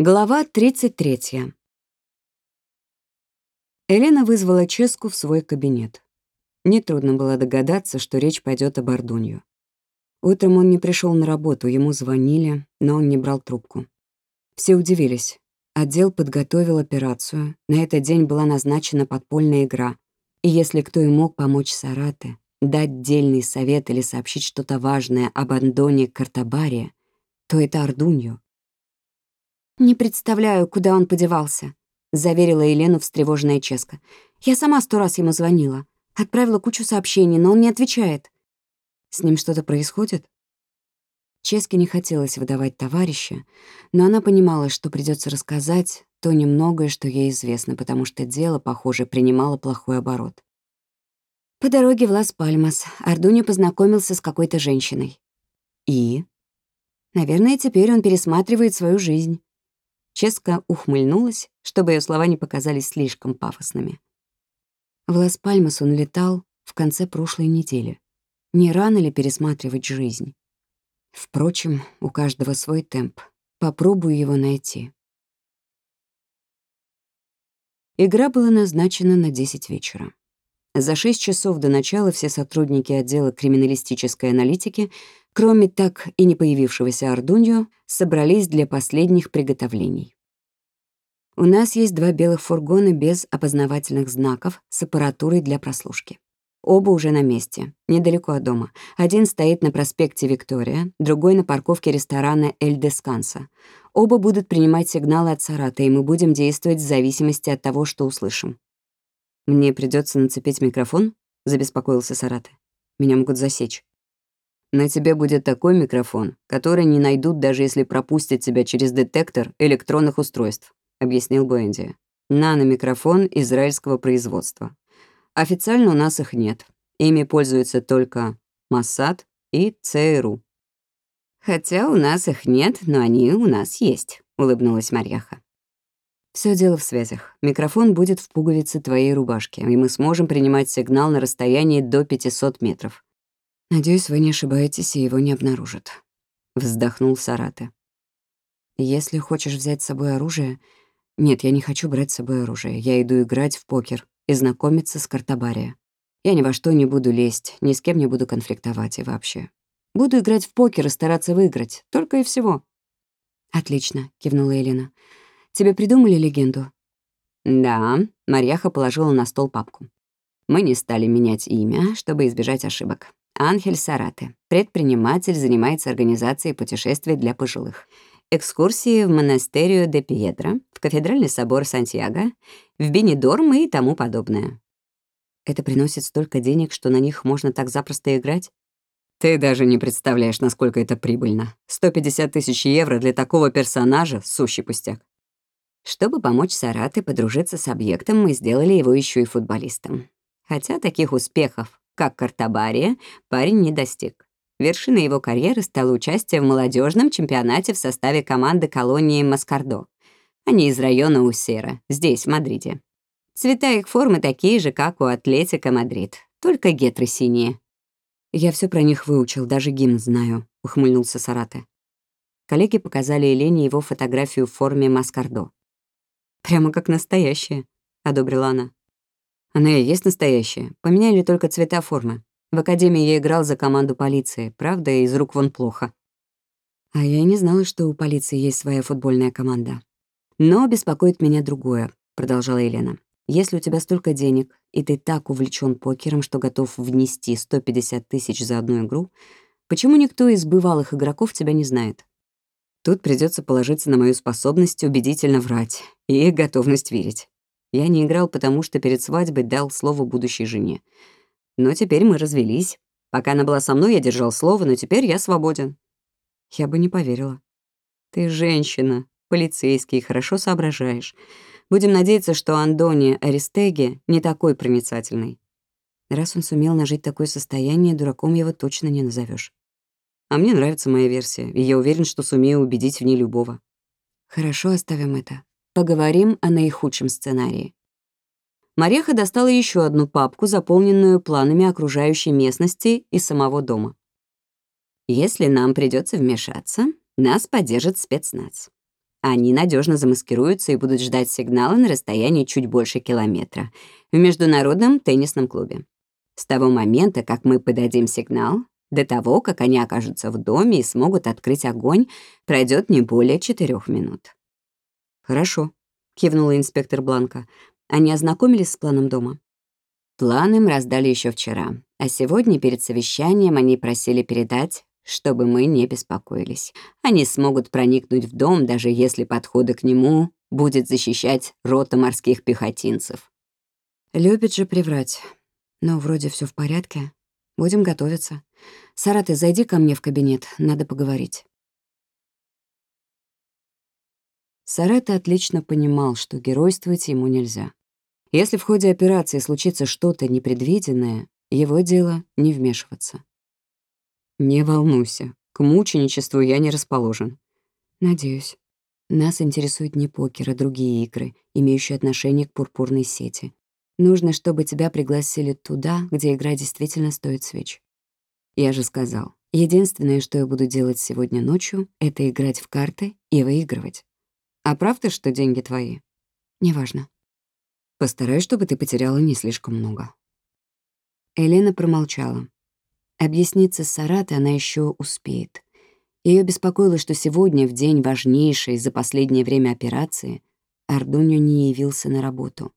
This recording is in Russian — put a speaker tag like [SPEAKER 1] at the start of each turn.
[SPEAKER 1] Глава 33. Елена вызвала Ческу в свой кабинет. Нетрудно было догадаться, что речь пойдет об Ордунью. Утром он не пришел на работу, ему звонили, но он не брал трубку. Все удивились. Отдел подготовил операцию, на этот день была назначена подпольная игра. И если кто и мог помочь Сарате, дать дельный совет или сообщить что-то важное об Андоне Картабаре, то это Ордунью.
[SPEAKER 2] «Не представляю, куда он подевался», — заверила Елену встревоженная Ческа. «Я сама сто раз ему звонила. Отправила кучу сообщений, но он не отвечает».
[SPEAKER 1] «С ним что-то происходит?» Ческе не хотелось выдавать товарища, но она понимала, что придется рассказать то немногое, что ей известно, потому что дело, похоже, принимало плохой оборот.
[SPEAKER 2] По дороге в Лас-Пальмас Ардуни познакомился с какой-то женщиной.
[SPEAKER 1] И?
[SPEAKER 2] Наверное, теперь он пересматривает свою жизнь.
[SPEAKER 1] Ческа ухмыльнулась, чтобы ее слова не показались слишком пафосными. В Лас-Пальмас он летал в конце прошлой недели. Не рано ли пересматривать жизнь? Впрочем, у каждого свой темп. Попробую его найти. Игра была назначена на 10 вечера. За 6 часов до начала все сотрудники отдела криминалистической аналитики кроме так и не появившегося Ордуньо, собрались для последних приготовлений. У нас есть два белых фургона без опознавательных знаков с аппаратурой для прослушки. Оба уже на месте, недалеко от дома. Один стоит на проспекте Виктория, другой на парковке ресторана «Эль Десканса». Оба будут принимать сигналы от Сарата, и мы будем действовать в зависимости от того, что услышим. «Мне придется нацепить микрофон?» — забеспокоился Сараты. «Меня могут засечь». На тебе будет такой микрофон, который не найдут, даже если пропустят тебя через детектор электронных устройств», — объяснил Бенди. «Нано-микрофон израильского производства. Официально у нас их нет. Ими пользуются только Моссад и ЦРУ».
[SPEAKER 2] «Хотя у нас их нет, но они у нас есть», — улыбнулась Марьяха.
[SPEAKER 1] Все дело в связях. Микрофон будет в пуговице твоей рубашки, и мы сможем принимать сигнал на расстоянии до 500 метров. Надеюсь, вы не ошибаетесь, и его не обнаружат. Вздохнул Сараты. Если хочешь взять с собой оружие... Нет, я не хочу брать с собой оружие. Я иду играть в покер и знакомиться с Картабария. Я ни во что не буду лезть, ни с кем не буду конфликтовать и вообще. Буду играть в покер и стараться выиграть. Только и всего. «Отлично», — кивнула Елена. «Тебе придумали легенду?»
[SPEAKER 2] «Да», — Марьяха положила на стол папку. «Мы не стали менять имя, чтобы избежать ошибок. Анхель Сарате, предприниматель, занимается организацией путешествий для пожилых. Экскурсии в монастерию де Пьедро, в кафедральный собор Сантьяго, в Бенедорм и тому подобное.
[SPEAKER 1] Это приносит столько денег, что на них можно так запросто играть?
[SPEAKER 2] Ты даже не представляешь, насколько это прибыльно. 150 тысяч евро для такого персонажа — сущий пустяк. Чтобы помочь Сарате подружиться с объектом, мы сделали его еще и футболистом. Хотя таких успехов как Картабария, парень не достиг. Вершиной его карьеры стало участие в молодежном чемпионате в составе команды колонии Маскардо. Они из района Усера, здесь, в Мадриде. Цвета их формы такие же, как у Атлетика Мадрид, только гетры синие.
[SPEAKER 1] «Я все про них выучил, даже гимн знаю», — ухмыльнулся Сарате. Коллеги показали Елене его фотографию в форме Маскардо. «Прямо как настоящая», — одобрила она. Она и есть настоящая. Поменяли только цвета формы. В академии я играл за команду полиции. Правда, из рук вон плохо. А я не знала, что у полиции есть своя футбольная команда. Но беспокоит меня другое, продолжала Елена. Если у тебя столько денег, и ты так увлечен покером, что готов внести 150 тысяч за одну игру, почему никто из бывалых игроков тебя не знает? Тут придется положиться на мою способность убедительно врать и готовность верить. Я не играл, потому что перед свадьбой дал слово будущей жене. Но теперь мы развелись. Пока она была со мной, я держал слово, но теперь я свободен. Я бы не поверила. Ты женщина, полицейский, хорошо соображаешь. Будем надеяться, что Андони Аристеги не такой проницательный. Раз он сумел нажить такое состояние, дураком его точно не назовешь. А мне нравится моя версия, и я уверен, что сумею убедить в ней любого. Хорошо, оставим это. Поговорим о наихудшем сценарии. Мареха достала еще одну папку, заполненную планами окружающей местности и самого дома.
[SPEAKER 2] «Если нам придется вмешаться, нас поддержит спецназ.
[SPEAKER 1] Они надежно замаскируются и будут ждать сигнала на расстоянии чуть больше километра в международном теннисном клубе. С того момента, как мы подадим сигнал, до того, как они окажутся в доме и смогут открыть огонь, пройдет не более четырех минут.
[SPEAKER 2] «Хорошо», — кивнула инспектор Бланка. «Они ознакомились с планом дома?»
[SPEAKER 1] План им раздали еще вчера, а сегодня перед совещанием они просили передать, чтобы мы не беспокоились. Они смогут проникнуть в дом, даже если подходы к нему будет защищать рота морских пехотинцев.
[SPEAKER 2] Любит же приврать. Но вроде все в порядке. Будем готовиться. Сара, ты зайди ко мне в кабинет, надо поговорить. Сарата отлично понимал, что геройствовать ему нельзя. Если в ходе операции случится что-то непредвиденное, его дело не вмешиваться.
[SPEAKER 1] «Не волнуйся, к мученичеству я не расположен».
[SPEAKER 2] «Надеюсь. Нас интересует не покер, а другие игры, имеющие отношение к пурпурной сети. Нужно, чтобы тебя пригласили туда, где игра действительно стоит свеч. Я же сказал, единственное, что я буду делать сегодня ночью, это играть в карты и выигрывать. А правда, что деньги твои? Неважно. Постараюсь, чтобы ты потеряла не слишком много. Елена промолчала. Объясниться с Саратой она еще успеет. Ее беспокоило, что сегодня, в день важнейшей за последнее время операции, Ардуньо не явился на работу.